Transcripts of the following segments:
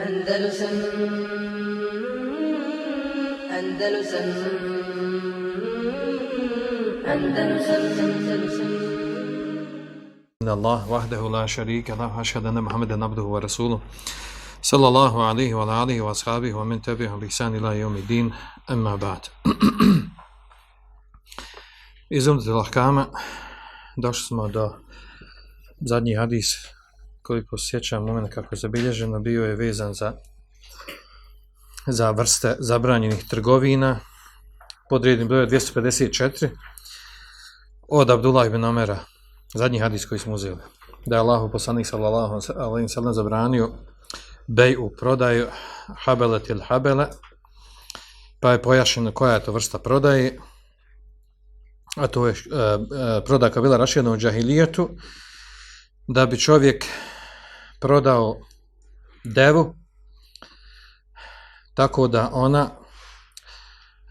Andalusam Andalusam Andalusam Andalusam إن الله وحده لا شريك له وأشهد أن محمدا عبده ورسوله. صلى الله عليه وعلى آله وأصحابه ومن تبعهم بإحسان إلى يوم الدين أما بعد. Iz umdete lahkama došli smo do zadnji hadis koliko sjećam moment kako je zabilježeno bio je vezan za za vrste zabranjenih trgovina. Pod rednim brojem 254 od Abdullah ibn Omera zadnji hadis koji smo uzeli. Da je Allahu poslanik sallallahu alejhi ve sellem zabranio bej u prodaju habeletil habele pa je pojašnjeno koja je to vrsta prodaje a to je e, e, prodaka bila raširena u džahilijetu da bi čovjek prodao devu tako da ona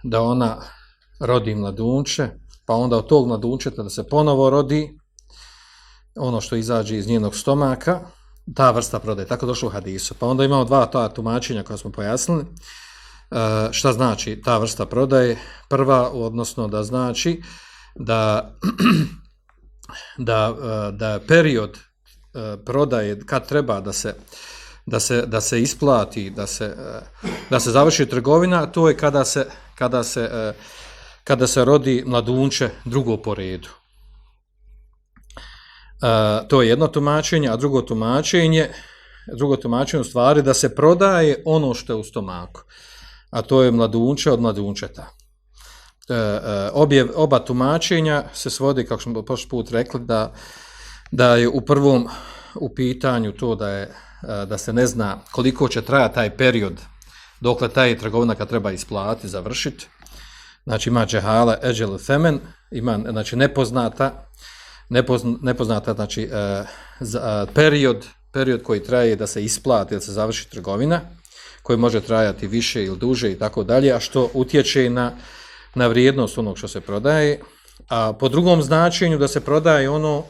da ona rodi mladunče pa onda od tog mladunčeta da se ponovo rodi ono što izađe iz njenog stomaka ta vrsta prodaje, tako došlo u hadisu. Pa onda imamo dva ta tumačenja koja smo pojasnili. E, šta znači ta vrsta prodaje? Prva, odnosno da znači da, da, e, da period prodaje kad treba da se da se, da se isplati, da se, e, da se završi trgovina, to je kada se, kada se, kada se rodi mladunče drugo po redu. To je jedno tumačenje, a drugo tumačenje, drugo tumačenje u stvari da se prodaje ono što je u stomaku, a to je mladunče od mladunčeta. E, e, obje, oba tumačenja se svodi, kako smo prošli put rekli, da, da je u prvom u pitanju to da, je, e, da se ne zna koliko će trajati taj period dokle taj trgovina kad treba isplatiti, završiti. Znači ima džehala, eđel, femen, ima znači, nepoznata, nepozna, nepoznata znači, za, period, period koji traje da se isplati, da se završi trgovina, koji može trajati više ili duže i tako dalje, a što utječe na na vrijednost onog što se prodaje, a po drugom značenju da se prodaje ono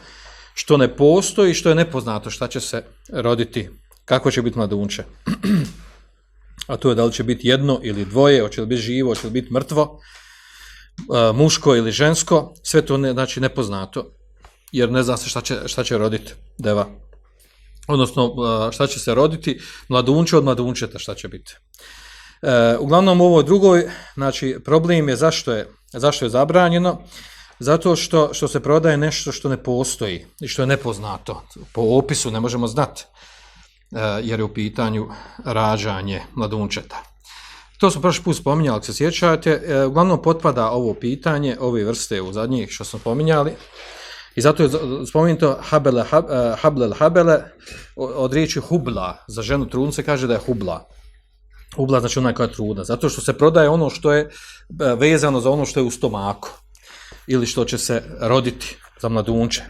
što ne postoji, što je nepoznato, šta će se roditi, kako će biti mladunče. a to je da li će biti jedno ili dvoje, hoće li biti živo, hoće li biti mrtvo, muško ili žensko, sve to ne, znači nepoznato, jer ne zna se šta će, šta će roditi deva. Odnosno, šta će se roditi, mladunče od mladunčeta šta će biti. E, uglavnom u ovoj drugoj, znači problem je zašto je, zašto je zabranjeno, zato što, što se prodaje nešto što ne postoji i što je nepoznato. Po opisu ne možemo znati, e, jer je u pitanju rađanje mladunčeta. To smo prošli put spominjali, ako se sjećate, e, uglavnom potpada ovo pitanje, ove vrste u zadnjih što smo spominjali, i zato je spomenuto habele, e, habele, habele, od riječi hubla, za ženu trudnice kaže da je hubla. Ubla znači ona koja je trudna, zato što se prodaje ono što je e, vezano za ono što je u stomaku ili što će se roditi za mladunče.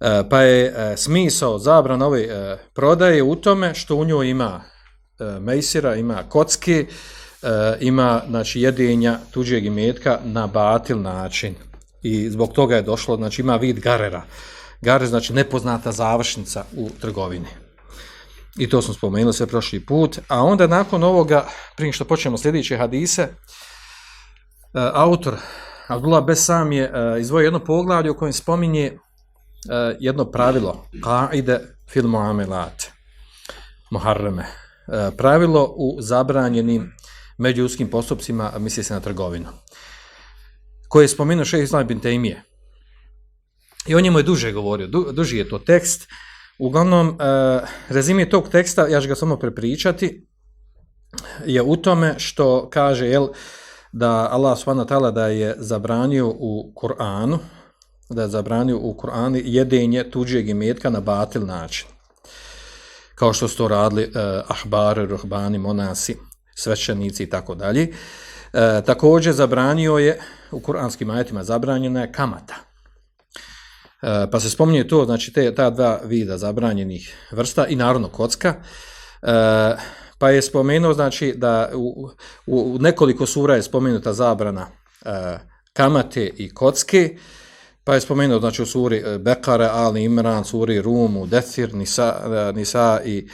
E, pa je e, smisao zabrana ove prodaje u tome što u njoj ima mejsira, ima kocki, ima znači, jedinja tuđeg imetka na batil način. I zbog toga je došlo, znači ima vid garera. Garer znači nepoznata završnica u trgovini. I to smo spomenuli sve prošli put. A onda nakon ovoga, prije što počnemo sljedeće hadise, e, autor Abdullah Besam je e, izvojio jedno poglavlje u kojem spominje e, jedno pravilo, kaide fil muamelat, muharreme, pravilo u zabranjenim međuskim postupcima, misli se na trgovinu, koje je spomenuo šeh Islam bin Tejmije. I o njemu je duže govorio, du, duži je to tekst, Uglavnom, uh, rezime tog teksta, ja ću ga samo prepričati, je u tome što kaže jel, da Allah subhanahu da je zabranio u Kur'anu, da je zabranio u Kur'anu jedenje tuđeg imetka na batil način. Kao što su to radili uh, ahbari, ruhbani, monasi, svećenici i tako dalje. Uh, također zabranio je, u kuranskim ajetima zabranjena je kamata. E, pa se spominje to, znači te, ta dva vida zabranjenih vrsta i naravno kocka, e, pa je spomenuo znači da u, u nekoliko sura je spomenuta zabrana e, kamate i kocke, pa je spomenuo znači u suri Bekare, Ali Imran, suri Rumu, Dethir, Nisa, Nisa i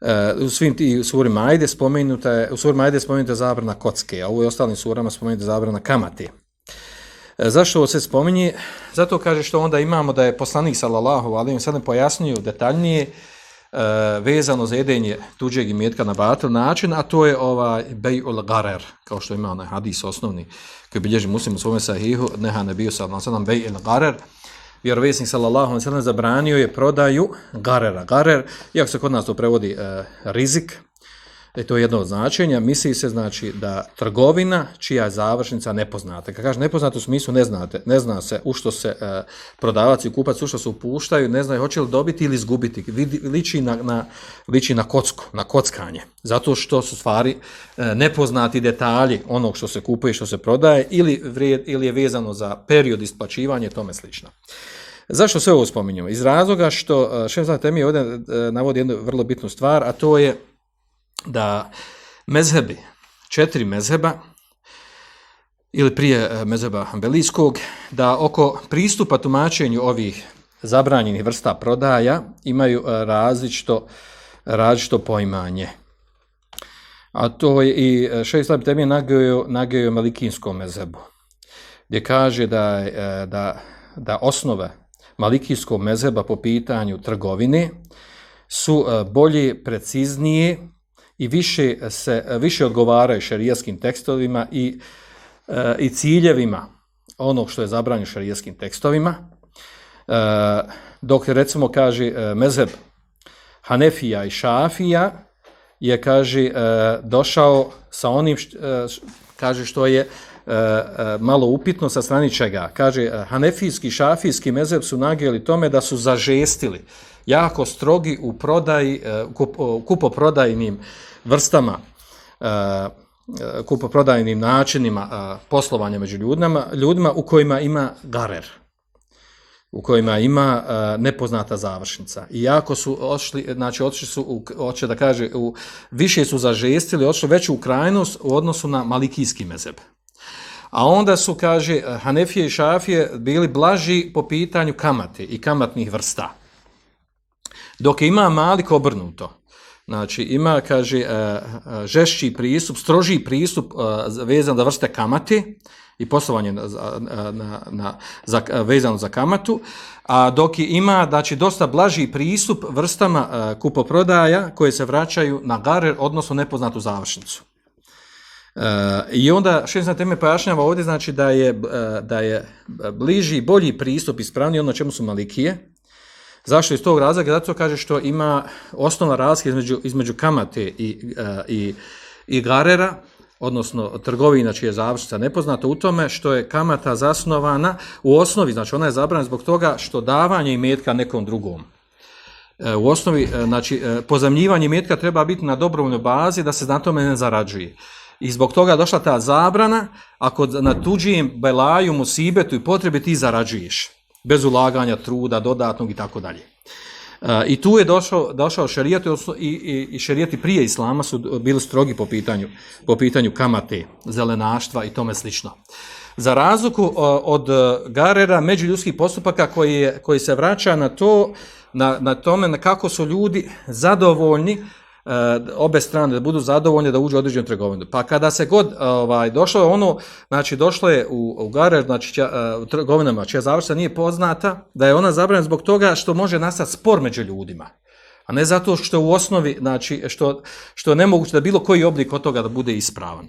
E, u svim ti suri Majde spomenuta je, u suri Majde spomenuta zabrana kocke, a u ostalim surama spomenuta zabrana kamate. E, zašto ovo se spominje? Zato kaže što onda imamo da je poslanik sallallahu alejhi ve sellem pojasnio detaljnije e, vezano za jedenje tuđeg imetka na batil način, a to je ovaj bejul garer, kao što ima onaj hadis osnovni koji bilježi muslim u svome sahihu, neha ne bio alejhi ve sellem bejul garer, vjerovjesnik sallallahu alejhi ve zabranio je prodaju garera. Garer, iako se kod nas to prevodi e, rizik, da je to jedno od značenja, misli se znači da trgovina čija je završnica nepoznata. Kad kaže nepoznato u smislu ne znate, ne zna se u što se e, prodavac i kupac u što se upuštaju, ne znaju hoće li dobiti ili izgubiti. Liči, na, na, liči na kocku, na kockanje. Zato što su stvari e, nepoznati detalji onog što se kupuje, što se prodaje ili, vrijed, ili je vezano za period isplaćivanja i tome slično. Zašto sve ovo spominjamo? Iz razloga što šef Temi ovdje e, navodi jednu vrlo bitnu stvar, a to je da mezhebi, četiri mezheba, ili prije e, mezheba Hanbelijskog, da oko pristupa tumačenju ovih zabranjenih vrsta prodaja imaju e, različito, različito poimanje. A to je i e, šest Islam temije nagaju malikinskom mezhebu, gdje kaže da, da, da osnove malikijskog mezheba po pitanju trgovine su bolje, preciznije i više, se, više odgovaraju šerijaskim tekstovima i, e, i ciljevima onog što je zabranjeno šerijaskim tekstovima. E, dok recimo kaže e, mezeb Hanefija i Šafija je kaže došao sa onim kaže što je malo upitno sa strani čega. Kaže Hanefijski i Šafijski mezeb su nagijeli tome da su zažestili jako strogi u prodaji, e, kupoprodajnim vrstama, e, kupoprodajnim načinima e, poslovanja među ljudima, ljudima u kojima ima garer, u kojima ima nepoznata završnica. I jako su ošli, znači otišli su, u, da kaže, više su zažestili, otišli veću u krajnost u odnosu na malikijski mezeb. A onda su, kaže, Hanefije i Šafije bili blaži po pitanju kamate i kamatnih vrsta. Dok ima Malik obrnuto. Znači, ima, kaže, e, e, žešći pristup, strožiji pristup e, vezan za vrste kamate i poslovanje na, na, na, za, vezano za kamatu, a dok ima, znači, dosta blaži pristup vrstama kupoprodaja koje se vraćaju na garer, odnosno nepoznatu završnicu. I onda šest teme pojašnjava ovdje, znači, da je, da je bliži, bolji pristup ispravni ono čemu su malikije, Zašto iz tog razloga? Zato kaže što ima osnovna razlika između, između kamate i, uh, i, i garera, odnosno trgovina čija je završnica nepoznata u tome što je kamata zasnovana u osnovi, znači ona je zabranjena zbog toga što davanje imetka nekom drugom. E, u osnovi, e, znači, pozamljivanje imetka treba biti na dobrovoljnoj bazi da se na tome ne zarađuje. I zbog toga došla ta zabrana, ako na tuđijem belaju, musibetu i potrebi ti zarađuješ bez ulaganja truda dodatnog i tako dalje. E, I tu je došao, došao šerijat i, i, i šerijati prije islama su bili strogi po pitanju, po pitanju kamate, zelenaštva i tome slično. Za razliku od Garera međuljudskih postupaka koji, je, koji se vraća na to, na, na tome na kako su ljudi zadovoljni obe strane da budu zadovoljni da uđu u određenu trgovinu. Pa kada se god ovaj došlo je ono, znači došlo je u, u Garer, znači uh, u trgovinama čija završna nije poznata, da je ona zabranjena zbog toga što može nastati spor među ljudima. A ne zato što u osnovi, znači što, što je nemoguće da bilo koji oblik od toga da bude ispravan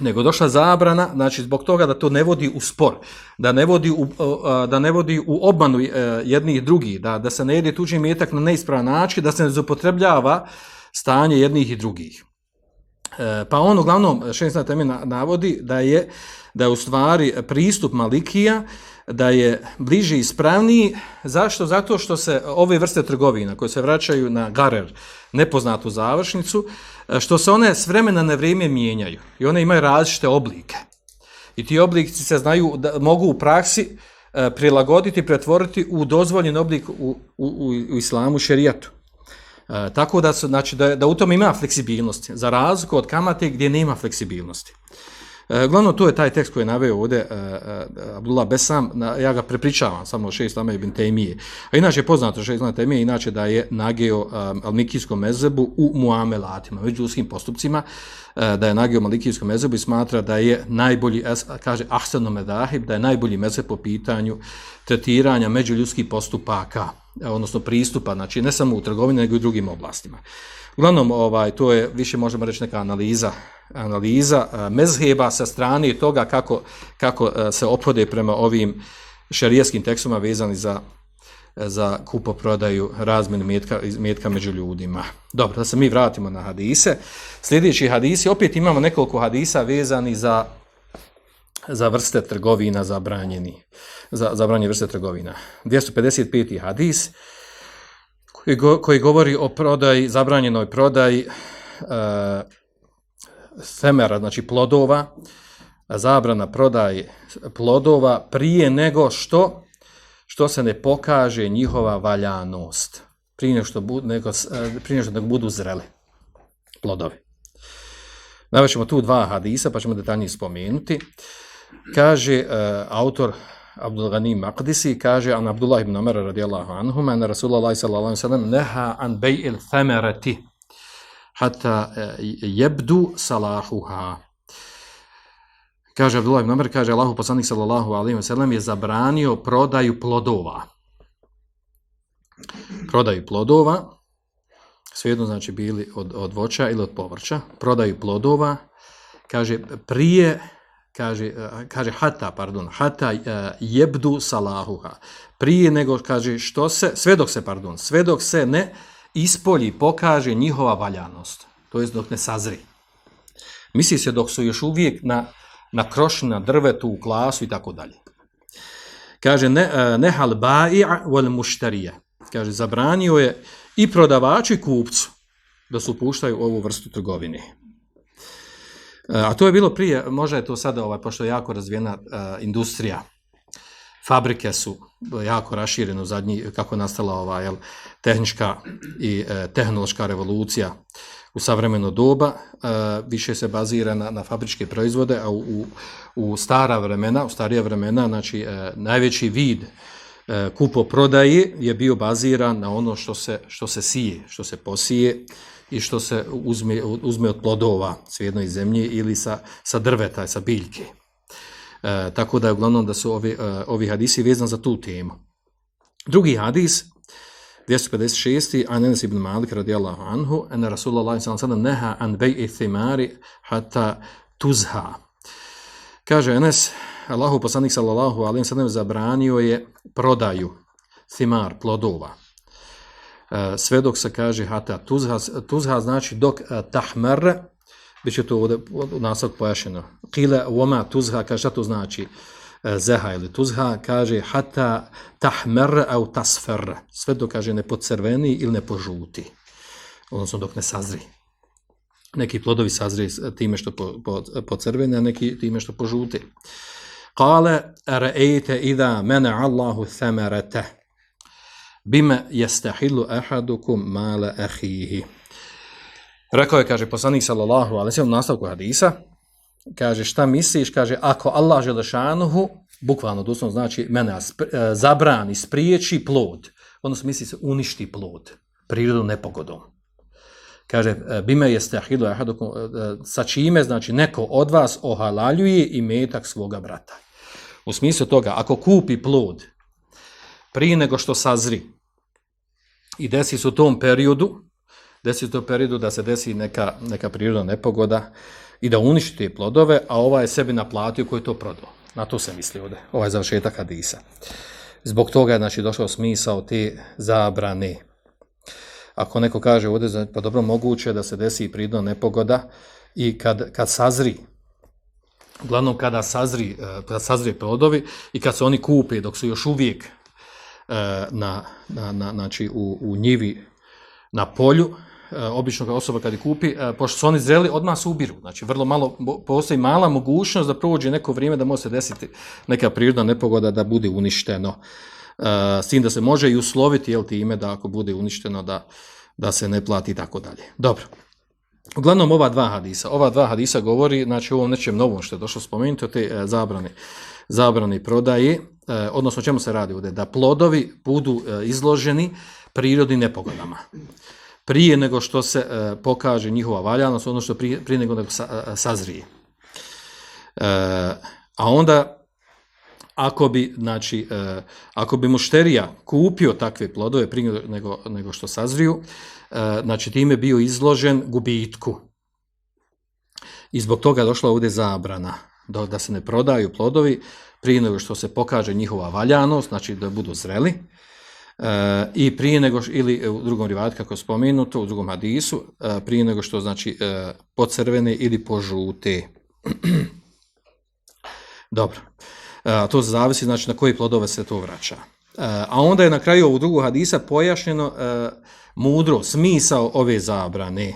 nego došla zabrana, znači zbog toga da to ne vodi u spor, da ne vodi u, da ne vodi u obmanu e, jednih drugih, da, da se ne jede tuđi metak na neispravan način, da se ne zapotrebljava stanje jednih i drugih. E, pa on uglavnom, šest na temi navodi da je, da je u stvari pristup Malikija, da je bliži i ispravniji. Zašto? Zato što se ove vrste trgovina koje se vraćaju na garer, nepoznatu završnicu, što se one s vremena na vrijeme mijenjaju i one imaju različite oblike. I ti oblici se znaju da mogu u praksi e, prilagoditi, pretvoriti u dozvoljen oblik u, u, u, u islamu šerijatu. E, tako da, su, znači, da, da u tom ima fleksibilnosti, za razliku od kamate gdje nema fleksibilnosti. E, uglavnom, to je taj tekst koji je naveo ovdje e, e, Abdullah Besam, ja ga prepričavam samo šest Lame ibn Tejmije. A inače je poznato šest Lame Tejmije, inače da je nageo al-Mikijskom mezebu u muamelatima, među ljudskim postupcima, da je nageo Malikijskom mezebu i smatra da je najbolji, kaže Ahsanu Medahib, da je najbolji mezeb po pitanju tretiranja međuljudskih postupaka, odnosno pristupa, znači ne samo u trgovini, nego i u drugim oblastima. Uglavnom, ovaj, to je više možemo reći neka analiza, analiza uh, mezheba sa strane toga kako, kako uh, se ophode prema ovim šarijetskim tekstovima vezani za, za kupoprodaju razmjenu metka, metka među ljudima. Dobro, da se mi vratimo na hadise. Sljedeći hadisi, opet imamo nekoliko hadisa vezani za, za vrste trgovina zabranjeni. Za, zabranjene vrste trgovina. 255. hadis koji, koji govori o prodaji, zabranjenoj prodaji e, semera, znači plodova, zabrana prodaje plodova prije nego što što se ne pokaže njihova valjanost, prije nego što, budu, nego, prije nego što budu zreli plodovi. Navešemo tu dva hadisa, pa ćemo detaljnije spomenuti. Kaže uh, autor Abdul Ghani Maqdisi, kaže an Abdullah ibn Umar radijallahu anhuma, an Rasulullah sallallahu alaihi sallam neha an bej'il thamerati hatta uh, jebdu salahuha. Kaže Abdullah ibn Umar, kaže Allahu poslanik sallallahu alaihi sallam je zabranio prodaju plodova. Prodaju plodova, svejedno znači bili od, od voća ili od povrća, prodaju plodova, kaže prije kaže, kaže hata, pardon, hata jebdu salahuha. Prije nego, kaže, što se, sve dok se, pardon, sve dok se ne ispolji, pokaže njihova valjanost. To je dok ne sazri. Misli se dok su još uvijek na, na krošni, na drvetu, u klasu i tako dalje. Kaže, ne, nehal ba'i'a wal muštarija. Kaže, zabranio je i prodavaču i kupcu da se upuštaju ovu vrstu trgovine. A to je bilo prije, možda je to sada, ovaj, pošto je jako razvijena uh, industrija, fabrike su jako raširene u zadnji, kako je nastala ova jel, tehnička i uh, tehnološka revolucija u savremeno doba, uh, više se bazira na, na fabričke proizvode, a u, u, stara vremena, u starija vremena, znači uh, najveći vid uh, kupo-prodaje je bio baziran na ono što se, što se sije, što se posije, i što se uzme, uzme od plodova svijedno iz zemlje ili sa, sa drveta, sa biljke. E, tako da je uglavnom da su ovi, e, ovi hadisi vezani za tu temu. Drugi hadis, 256. An ibn Malik radijallahu anhu, en Rasulullah sallam neha an bej'i thimari hata tuzha. Kaže Enes, Allahu poslanik sallallahu alaihi sallam zabranio je prodaju thimar, plodova sve dok se kaže hata tuzha, tuzha znači dok tahmer, bit će to ovdje u nastavku pojašeno. Kile voma tuzha, kaže šta to znači zeha ili tuzha, kaže hata tahmer au tasfer, sve dok kaže ne pocrveni ili ne požuti, odnosno dok ne sazri. Neki plodovi sazri time što po, po, a neki time što požuti. Kale, re'ejte idha mene Allahu themerete, bima yastahilu ahadukum mala akhihi. Rekao je, kaže, poslanik sallallahu alaihi sallam, nastavku hadisa, kaže, šta misliš, kaže, ako Allah želešanuhu, bukvalno, doslovno znači, mene spri, zabrani, spriječi plod, odnosno misli se uništi plod, prirodu nepogodom. Kaže, bime jeste ahidu ahadukum, sa čime, znači, neko od vas ohalaljuje i metak svoga brata. U smislu toga, ako kupi plod, prije nego što sazri, i desi se u tom periodu, desi se u tom periodu da se desi neka, neka prirodna nepogoda i da uništi te plodove, a ovaj je sebi naplatio koji to prodao. Na to se misli ovdje, ovaj završetak hadisa. Zbog toga je znači, došao smisao te zabrane. Ako neko kaže ovdje, pa dobro, moguće da se desi prirodna nepogoda i kad, kad sazri, uglavnom kada sazri, kada sazri plodovi i kad se oni kupe dok su još uvijek na, na, na, znači u, u njivi na polju, obično osoba kad je kupi, pošto su oni zreli, odmah se ubiru. Znači, vrlo malo, postoji mala mogućnost da prođe neko vrijeme da može se desiti neka prirodna nepogoda da bude uništeno. S tim da se može i usloviti, jel ti ime, da ako bude uništeno, da, da se ne plati i tako dalje. Dobro. Uglavnom ova dva hadisa, ova dva hadisa govori, znači o ovom nečem novom što je došlo spomenuti, o te zabrane, zabrani prodaje, odnosno čemu se radi ovdje, da plodovi budu e, izloženi prirodnim nepogodama. Prije nego što se e, pokaže njihova valjanost, odnosno prije, nego nego sa- sazrije. E, a onda ako bi, znači, ako bi mušterija kupio takve plodove prije nego, nego što sazriju, znači time bio izložen gubitku. I zbog toga došla ovdje zabrana da, se ne prodaju plodovi prije nego što se pokaže njihova valjanost, znači da budu zreli, e, i prije nego, ili u drugom rivatu kako je spomenuto, u drugom hadisu, e, prije nego što znači e, pocrvene ili požute. Dobro. E, to zavisi znači na koje plodove se to vraća. E, a onda je na kraju ovog drugog hadisa pojašnjeno e, mudro, smisao ove zabrane.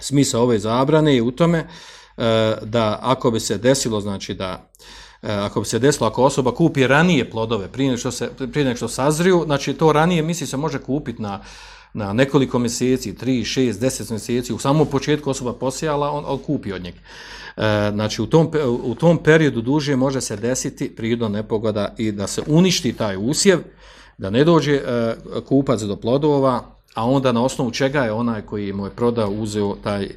Smisao ove zabrane je u tome e, da ako bi se desilo, znači da e, ako bi se desilo, ako osoba kupi ranije plodove prije nego što, se, prije nego što sazriju, znači to ranije misli se može kupiti na, na nekoliko mjeseci, 3, 6, 10 mjeseci, u samom početku osoba posijala, on, on kupi od njega. E, znači u tom, u tom periodu duže može se desiti prirodna nepogoda i da se uništi taj usjev, da ne dođe e, kupac do plodova, a onda na osnovu čega je onaj koji mu je prodao uzeo taj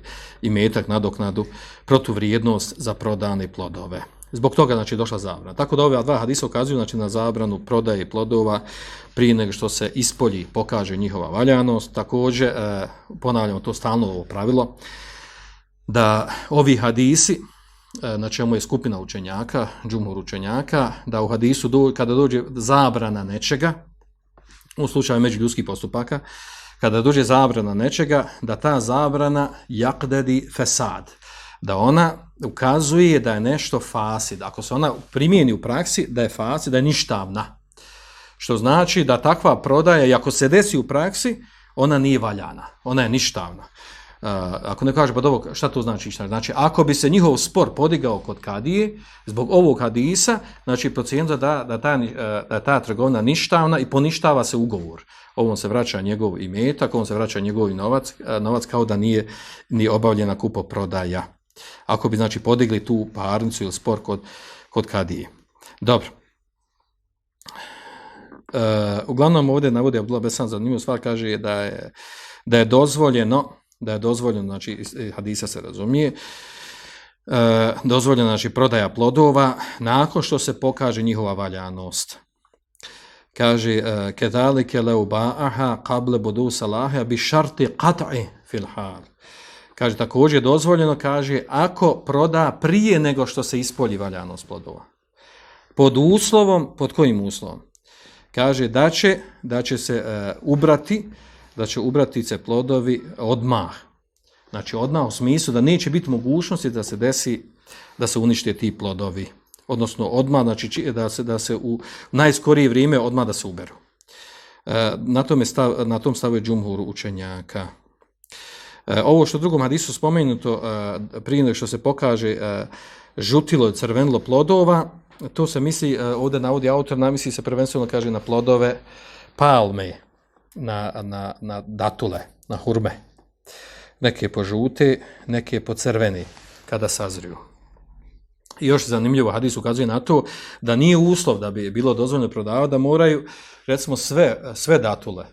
imetak nadoknadu protuvrijednost za prodane plodove. Zbog toga znači došla zabrana. Tako da ove dva hadisa ukazuju znači na zabranu prodaje plodova prije nego što se ispolji pokaže njihova valjanost. Također e, ponavljamo to stalno ovo pravilo da ovi hadisi e, na čemu je skupina učenjaka, džumhur učenjaka, da u hadisu do, kada dođe zabrana nečega, u slučaju međuljudskih postupaka, kada dođe zabrana nečega, da ta zabrana jakdedi fesad, da ona ukazuje da je nešto fasid. Ako se ona primijeni u praksi, da je fasid, da je ništavna. Što znači da takva prodaja, ako se desi u praksi, ona nije valjana, ona je ništavna. Ako ne kaže, pa dobro, šta to znači? Šta? Znači, ako bi se njihov spor podigao kod kadije, zbog ovog hadisa, znači, procijenza da, da, ta, da ta trgovina ništavna i poništava se ugovor. Ovom se vraća njegov imetak, ovom se vraća njegov novac, novac kao da nije ni obavljena kupoprodaja. Ako bi, znači, podigli tu parnicu ili spor kod, kod kadije. Dobro. Uh, uglavnom ovdje navodi Abdullah Besan zanimljivu stvar, kaže da je, da je dozvoljeno, da je dozvoljeno, znači iz hadisa se razumije, e, dozvoljeno znači prodaja plodova nakon što se pokaže njihova valjanost. Kaže, e, kedalike leu ba'aha budu salaha bi šarti qat'i fil hal. Kaže, također je dozvoljeno, kaže, ako proda prije nego što se ispolji valjanost plodova. Pod uslovom, pod kojim uslovom? Kaže da će, da će se e, ubrati, da će ubrati se plodovi odmah. Znači odmah u smislu da neće biti mogućnosti da se desi, da se unište ti plodovi. Odnosno odmah, znači či- da se, da se u najskorije vrijeme odmah da se uberu. E, na, tome stav, na tom stavu je džumhur učenjaka. E, ovo što u drugom hadisu spomenuto, e, prije nego što se pokaže žutilo i crvenilo plodova, to se misli, ovdje navodi autor, namisli se prvenstveno kaže na plodove palme, na, na, na datule, na hurme. Neke požute, neke pocrvene kada sazriju. I još zanimljivo, hadis ukazuje na to da nije uslov da bi bilo dozvoljeno prodavati, da moraju, recimo, sve, sve datule,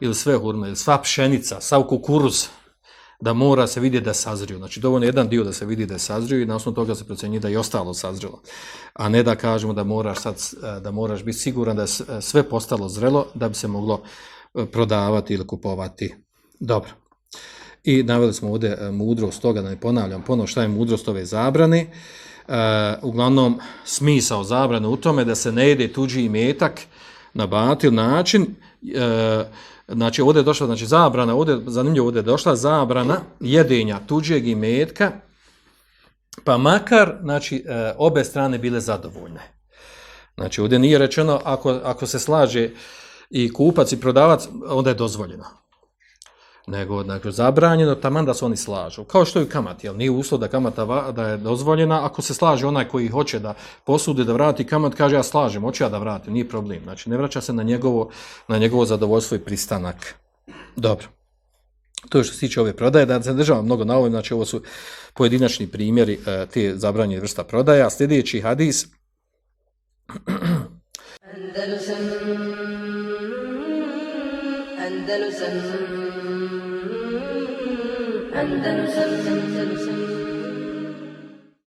ili sve hurme, ili sva pšenica, sav kukuruz, da mora se vidjeti da je sazrio. Znači, dovoljno je jedan dio da se vidi da je sazrio i na osnovu toga se procjenjuje da je ostalo sazrilo. A ne da kažemo da moraš sad, da moraš biti siguran da je sve postalo zrelo da bi se moglo prodavati ili kupovati. Dobro. I naveli smo ovdje e, mudrost toga, da ne ponavljam ponovo šta je mudrost ove zabrane. E, uglavnom, smisao zabrane u tome da se ne jede tuđi imetak na batil način. E, znači, ovdje je došla znači, zabrana, ovdje, zanimljivo, ovdje je došla zabrana jedenja tuđeg imetka, pa makar, znači, obe strane bile zadovoljne. Znači, ovdje nije rečeno, ako, ako se slaže i kupac i prodavac, onda je dozvoljeno nego znači, zabranjeno taman da se oni slažu. Kao što je u kamati, jel nije uslov da kamata da je dozvoljena, ako se slaže onaj koji hoće da posudi da vrati kamat, kaže ja slažem, hoću ja da vratim, nije problem. Znači ne vraća se na njegovo, na njegovo zadovoljstvo i pristanak. Dobro. To je što se tiče ove prodaje, da se država mnogo na ovim, znači ovo su pojedinačni primjeri e, te zabranjene vrsta prodaje, a sljedeći hadis, Andalusam Andalusam